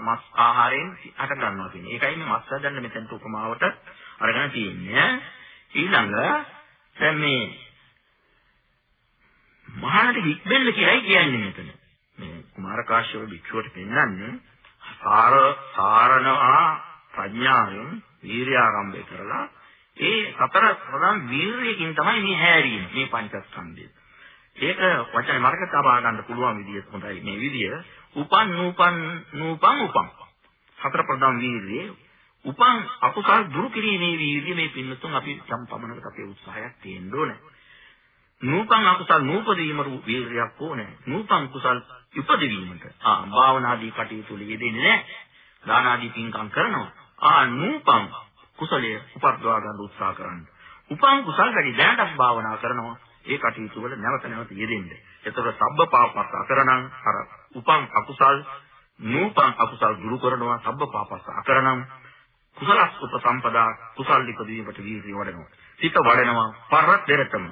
මස් ආහාරයෙන් හට ගන්නවා කියන්නේ. ඒකයි මේ මස් හදන්න මෙතෙන්ට උපමාවට අරගෙන තියෙන්නේ. ඊළඟ දැන් මේ මහානට හික්බෙල්ල කියලායි කියන්නේ මෙතන. මේ කුමාර කාශ්‍යප භික්ෂුවට පෙන්වන්නේ සාර සාරණා ප්‍රඥාවෙන් වීර්ය ආරම්භය කරලා ඒ සතර ප්‍රධාන වීර්යයෙන් තමයි මේ හැරීම මේ පංචස්කන්ධය. ඒක වචන මාර්ගයට තබා ගන්න පුළුවන් විදිය හොඳයි මේ විදිය. උපන් නූපන් නූපන් උපන්. සතර ප්‍රධාන වීර්යය උපන් අකුසල් දුරු කිරීමේ වීර්යය මේ පින්නතුන් අපි සම් පමණකට අපේ උත්සාහයක් තියෙන්න ඕනේ. නූපන් අකුසල් නූපදීම වීර්යයක් ඕනේ. නූපන් කුසල් උපදවීමට. ආ භාවනාදී කටයුතු යෙදෙන්නේ නැහැ. දාන ආදී පින්කම් කරනවා. ආ නූපන් කුසලයේ උපද්දවා ගන්න උත්සාහ කරන්න. උපන් කුසල් වැඩි දැනටත් භාවනා කරනවා. ඒ කටයුතු වල නැවත නැවත යෙදෙන්න. ඒතකොට සබ්බ පාපස් අකරණං අර උපන් අකුසල් නූපන් අකුසල් දුරු කරනවා සබ්බ පාපස් අකරණං කුසලස් උපසම්පදා කුසල් ඉපදීමට වීර්ය වඩනවා. සිත වඩනවා පරතරතම.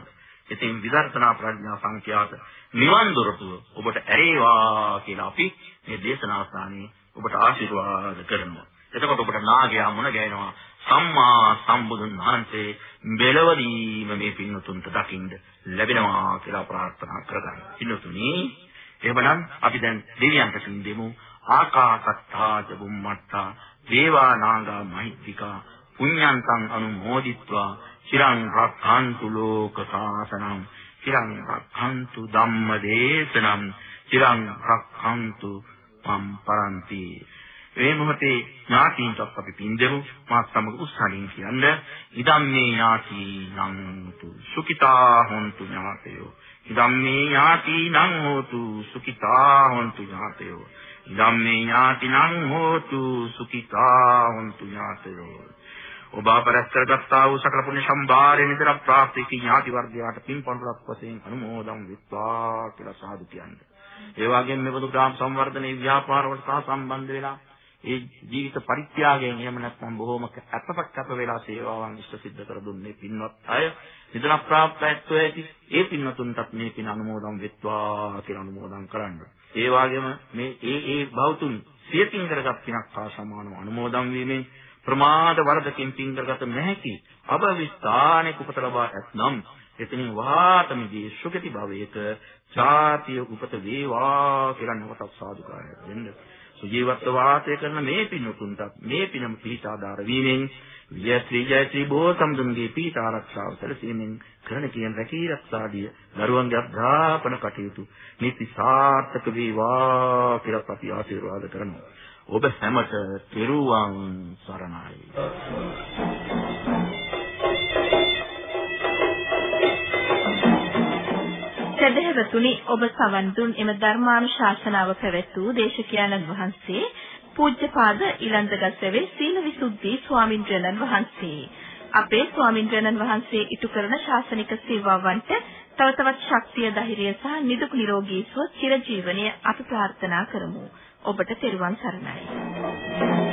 ඉතින් විදර්ශනා ප්‍රඥා සංඛ්‍යාත නිවන් දොරටුව ඔබට ඇරේවා කියලා අපි මේ දේශනා ස්ථානයේ ඔබට ආශිර්වාද කරනවා. එතකොට ඔබට නාගයා මුණ ගැහෙනවා සම්මා සම්බුදුන් වහන්සේ මෙලවදීම මේ පින්නතුන්ට දකින්න ලැබෙනවා කියලා ප්‍රාර්ථනා කරගන්න. පින්නතුනි එහෙමනම් අපි දැන් දෙවියන්ට සින්දෙමු ආකාසත්තා ච බුම්මත්තා දේවා නාගා මහිත්‍තිකා පුඤ්ඤන්තං අනුමෝදිත්වා චිරං රක්ඛන්තු ලෝක සාසනං චිරං රක්ඛන්තු ධම්ම දේශනං චිරං රක්ඛන්තු මම් පරන්ති. මේ මොහොතේ ඥාතීන්ට අපි පින් දෙමු. මාත් සමග උස්සලින් කියන්න. ඉදම් මේ ඥාතීනං තු සුඛිතා හොන්තු ඥාතයෝ. ඉදම් මේ ඥාතීනං හෝතු සුඛිතා හොන්තු ඥාතයෝ. ඉදම් මේ ඥාතිනං හෝතු සුඛිතා හොන්තු ඥාතයෝ. ඔබ අපරස් කරගත්තා වූ සකල පුණ්‍ය සම්භාරේ නිතර ප්‍රාප්ති කී ඥාති වර්ගයාට පින්පොන්ලක් වශයෙන් අනුමෝදන් විත්වා කියලා සාදු කියන්නේ. ඒ වගේම මෙබඳු ග්‍රාම සංවර්ධනයේ ව්‍යාපාර වලට සහ සම්බන්ධ වෙලා ඒ ජීවිත පරිත්‍යාගයෙන් එහෙම නැත්නම් බොහෝම අපපක් කැප වෙලා සේවාවන් ඉෂ්ට සිද්ධ කර දුන්නේ පින්වත් අය නිතර ප්‍රාප්තයත්ව ඇති ඒ පින්වතුන්ටත් මේ පින් අනුමෝදන් වෙත්වා කියලා අනුමෝදන් කරන්න. ඒ වගේම මේ ඒ ඒ බෞතුන් සියතින් කරගත් පිනක් හා සමානව අනුමෝදන් වීමෙන් ප්‍රමාද වරදකින් පින් කරගත නොහැකි අබවිස්ථානෙක උපත ලබා ඇතනම් එතනින් වාතමදී සුගති භවයක ඡාතිය උපත වේවා කියලා නැවතත් සාදුකාරයක් දෙන්න. සුජීවත්ව වාසය කරන මේ පින්තුන්ටත් මේ පිනම පිහිටාදාර වීමෙන් වියත්‍රි ජයත්‍රි බෝ සම්දුන්ගේ පීඨ ආරක්ෂාව සැලසීමෙන් කරන කියන රැකී රක්ෂාදිය දරුවන්ගේ අධ්‍යාපන කටයුතු නිති සාර්ථක වේවා කියලා අපි ආශිර්වාද කරනවා. ඔබ හැමත පෙරුවන් සරණයි. සදහවතුනි ඔබ සවන් දුන් එම ධර්මානුශාසනාව පැවැත් වූ දේශකයන්න් වහන්සේ පූජ්‍යපාද ඊලන්දගස්සවේ සීලවිසුද්ධි ස්වාමින්ද්‍රයන්න් වහන්සේ. අපේ ස්වාමින්ද්‍රයන්න් වහන්සේ ඉටු කරන ශාසනික සේවාවන්ට තව තවත් ශක්තිය ධෛර්යය සහ නිදුක් නිරෝගී සුව චිරජීවනයේ අපි ප්‍රාර්ථනා කරමු. ඔබට තෙරුවන් සරණයි.